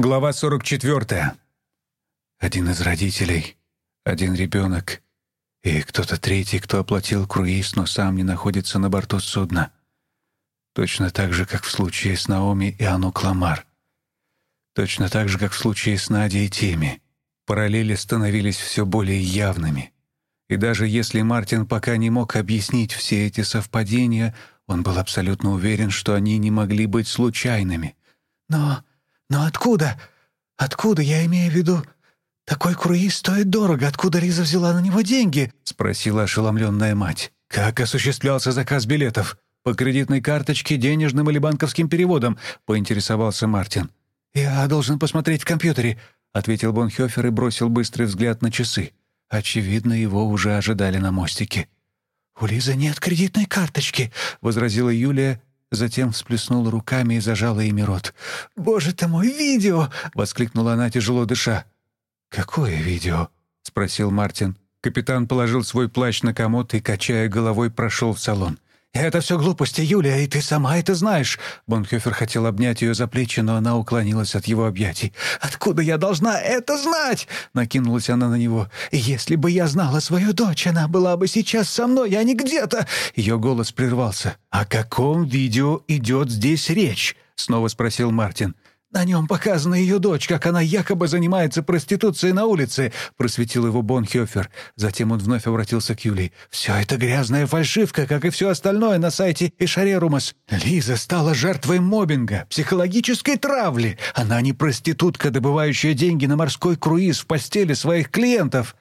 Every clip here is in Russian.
Глава 44. Один из родителей, один ребенок и кто-то третий, кто оплатил круиз, но сам не находится на борту судна. Точно так же, как в случае с Наоми и Ану Кламар. Точно так же, как в случае с Надей и Тими. Параллели становились все более явными. И даже если Мартин пока не мог объяснить все эти совпадения, он был абсолютно уверен, что они не могли быть случайными. «Но «Но откуда? Откуда, я имею в виду? Такой круиз стоит дорого. Откуда Лиза взяла на него деньги?» — спросила ошеломленная мать. «Как осуществлялся заказ билетов? По кредитной карточке, денежным или банковским переводом?» — поинтересовался Мартин. «Я должен посмотреть в компьютере», — ответил Бонхёфер и бросил быстрый взгляд на часы. Очевидно, его уже ожидали на мостике. «У Лизы нет кредитной карточки», — возразила Юлия Затем всплеснула руками и зажала ими рот. «Боже ты мой, видео!» — воскликнула она, тяжело дыша. «Какое видео?» — спросил Мартин. Капитан положил свой плащ на комод и, качая головой, прошел в салон. «Это все глупости, Юлия, и ты сама это знаешь!» Бонхёфер хотел обнять ее за плечи, но она уклонилась от его объятий. «Откуда я должна это знать?» — накинулась она на него. «Если бы я знала свою дочь, она была бы сейчас со мной, а не где-то...» Ее голос прервался. «О каком видео идет здесь речь?» — снова спросил Мартин. «На нем показана ее дочь, как она якобы занимается проституцией на улице», — просветил его Бонхёфер. Затем он вновь обратился к Юлии. «Все это грязная фальшивка, как и все остальное на сайте Ишарерумас. Лиза стала жертвой мобинга, психологической травли. Она не проститутка, добывающая деньги на морской круиз в постели своих клиентов».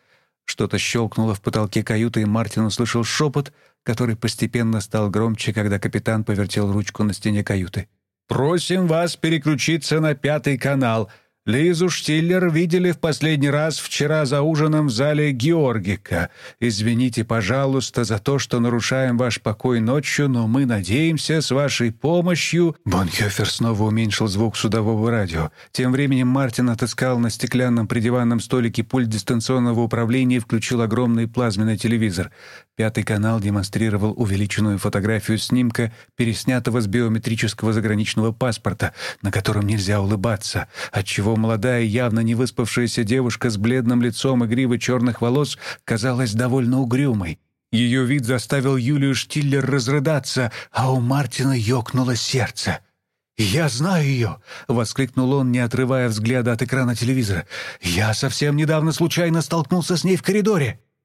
Что-то щелкнуло в потолке каюты, и Мартин услышал шепот, который постепенно стал громче, когда капитан повертел ручку на стене каюты. Просим вас переключиться на пятый канал. Лизу Штиллер видели в последний раз вчера за ужином в зале Георгика. Извините, пожалуйста, за то, что нарушаем ваш покой ночью, но мы надеемся с вашей помощью...» Бонхёфер снова уменьшил звук судового радио. Тем временем Мартин отыскал на стеклянном придиванном столике пульт дистанционного управления и включил огромный плазменный телевизор. Пятый канал демонстрировал увеличенную фотографию снимка, переснятого с биометрического заграничного паспорта, на котором нельзя улыбаться, отчего молодая, явно не выспавшаяся девушка с бледным лицом и гривой черных волос казалась довольно угрюмой. Ее вид заставил Юлию Штиллер разрыдаться, а у Мартина ёкнуло сердце. «Я знаю ее!» — воскликнул он, не отрывая взгляда от экрана телевизора. «Я совсем недавно случайно столкнулся с ней в коридоре!»